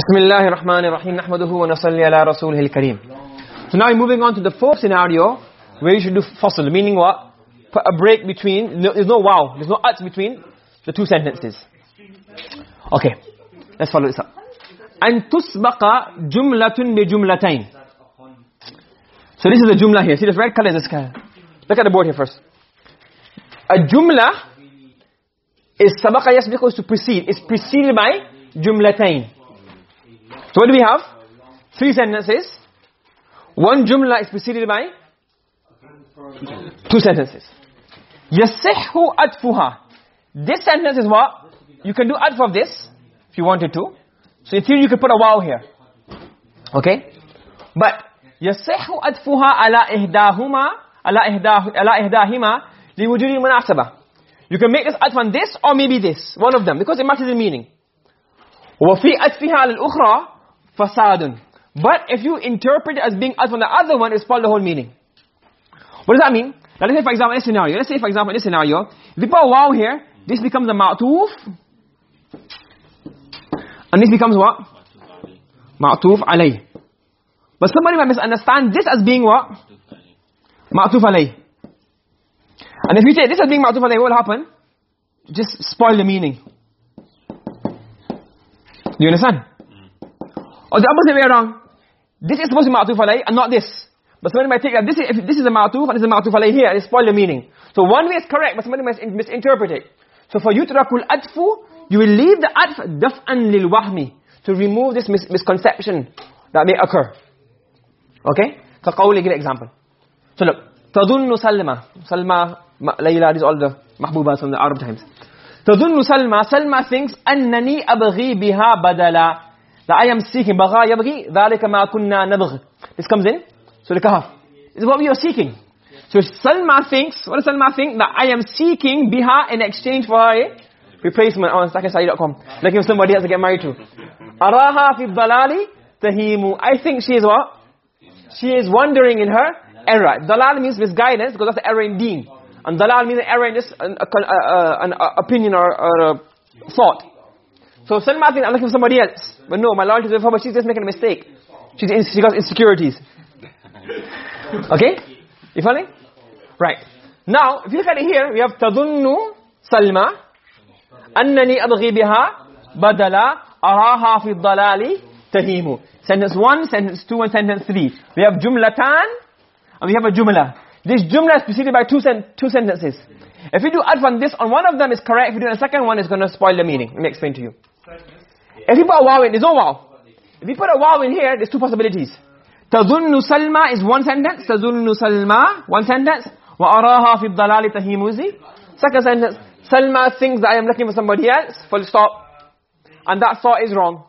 بسم الله الرحمن الرحيم نحمده ونصلي على رسوله الكريم So now we're moving on to the fourth scenario where you should do fasl meaning what? Put a break between no, there's no wow there's no at between the two sentences. Okay. Let's follow this up. أن تسبق جملة بجملتين So this is the jumla here. See this red color is this color. Look at the board here first. A jumla is sabaqa yasbiqu is to precede. It's preceded by jumlatain. So what do we have? Three sentences. One jumla is preceded by two sentences. Yasihhu atfuha. This sentence is what? You can do atf of this if you wanted to. So in you could put a wow here. Okay? But yasihhu atfuha ala ihdahuma ala ihdah ala ihdahima liwujudi munasabah. You can make this atf on this or maybe this, one of them because it matters the meaning. وفي أتفها على الأخرى فساد but if you interpret it as being atf on the other one it spoils the whole meaning what does that mean now let's say for example in this scenario let's say for example in this scenario if you put a wow here this becomes a ma'tuf and this becomes what ma'tuf alay but somebody might misunderstand this as being what ma'tuf alay and if you say this as being ma'tuf alay what will happen just spoil the meaning Do you understand? Mm. Or the opposite way around. This is supposed to be ma'atuf alayhi and not this. But somebody might take that this is, if this is a ma'atuf and this is a ma'atuf alayhi here, it spoils the meaning. So one way is correct, but somebody might misinterpret it. So for you to rakul adfu, you will leave the adf daf'an lil wahmi to remove this mis misconception that may occur. Okay? So qawli, give an example. So look, tadunnu salma. Salma, Layla, these all the mahbubas from the Arab times. تظن سلمى سلمى thinks أنني أبغي بها بدلا that I am seeking بغى يبغي ذلك ما كنا نبغ this comes in so the kahf this is what we are seeking so Salma thinks what does Salma think that I am seeking biha in exchange for a replacement on sakasai.com looking for somebody else to get married to araha fi dalali tahimu I think she is what she is wandering in her error dalal means misguidance because that's the error in deen and dalal means an error in this an, an opinion or, or a thought. So Salma thinks I'm looking for somebody else. But no, my loyalty is with her, but she's just making a mistake. She's in, she got insecurities. okay? You following? Right. Now, if you look at it here, we have تظن سلمى أنني أبغي بها بدل أراها في الضلال تهيم. Sentence 1, sentence 2 and sentence 3. We have jumlatan and we have a jumla. This jumla is preceded by two, sen two sentences. If you do adf on this, on one of them is correct. If you do on the second one, it's going to spoil the meaning. Let me explain to you. If you put a wow in, there's no wow. If you put a wow in here, there's two possibilities. تظن سلمى is one sentence. تظن سلمى, one sentence. وأراها في الضلال تهيموزي. Second sentence. Salma thinks that I am looking for somebody else. Full stop. And that thought is wrong.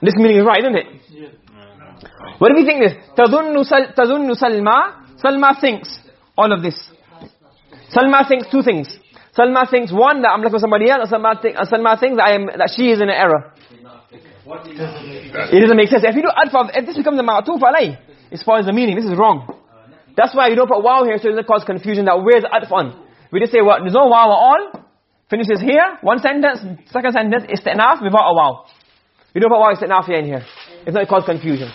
This meaning is right, isn't it? What do we think this? تظن, سل تظن سلمى Salma thinks all of this. Salma thinks two things. Salma thinks one that I'm looking for somebody else, Salma, think, Salma thinks that I am that she is in an error. It doesn't make sense. If you do adf, if this becomes a ma'tuf alay, it spoils the meaning. This is wrong. That's why you don't put wow here so it doesn't cause confusion that where's adf. We just say what there's no wow at all. Finishes here, one sentence, second sentence istinaf without a wow. You don't put wow istinaf here in here. It's not cause confusion.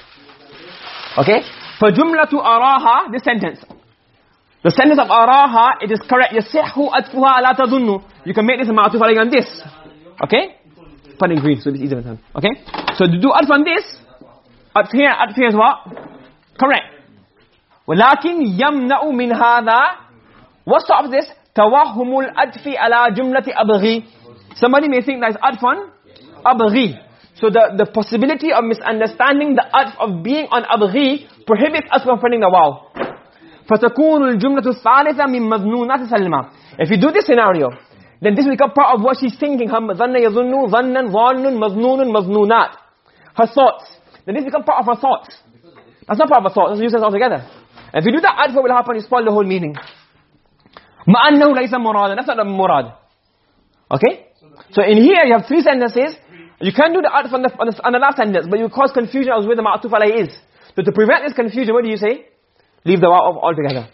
Okay? فَجُمْلَةُ أَرَاهَا This sentence. The sentence of أَرَاهَا, it is correct. يَسِحُّ أَدْفُهَا لَا تَظُنُّ You can make this a ma'atuf alayhi on this. Okay? Put in green so it's easier time. Okay? So to do adf on this, adf here, adf here is what? Correct. وَلَكِنْ يَمْنَأُ مِنْ هَذَا What stops this? تَوَهُمُ الْأَدْفِ عَلَى جُمْلَةِ أَبْغِي Somebody may think that it's adf on أَبْغِي So the, the possibility of misunderstanding the adf of being on أَبْغِي prohibits us from putting the wow. فَتَكُونُ الْجُمْلَةُ الثَّالِثَةِ مِنْ مَذْنُونَاتِ سَلْمَةِ If you do this scenario, then this will become part of what she's thinking. her ظَنَّ يَظُنُّ ظَنًّا ظَانٌ مَذْنُونٌ مَذْنُونَات Her thoughts. Then this becomes part of her thoughts. That's not part of her thoughts. That's useless altogether. And if you do that, adf, what will happen? You spoil the whole meaning. مَأَنَّهُ لَيْسَ مُرَادًا That's not a murad. Okay? So in here, you have three sentences. You can do the adf on the, on the, on the last sentence, but you cause confusion as where the ma'atuf alayh is. So to prevent this confusion, what do you say? Leave the wow altogether.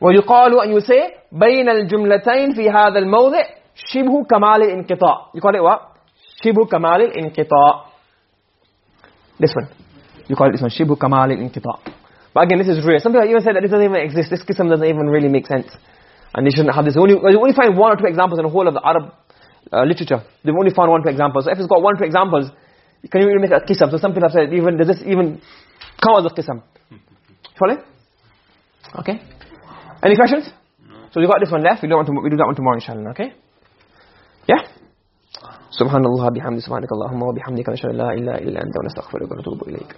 ويقال and you say بين الجملتين في هذا الموضع شبه كمال الانقطاع. You call it what? shibu kamal al-inqita this one you call it this one shibu kamal al-inqita but again this is rare some people even say that this doesn't even exist this qism doesn't even really make sense and they shouldn't have this only you only find one or two examples in the whole of the arab uh, literature they've only found one or two examples so if it's got one or two examples you can even make a qism so some people have said even does this even count as a qism follow okay any questions so we got this one left we don't want to we do that one tomorrow inshallah okay yeah سبحان الله بحمده سبحانك اللهم وبحمدك نشهد لا اله الا انت ونستغفرك ونتوب اليك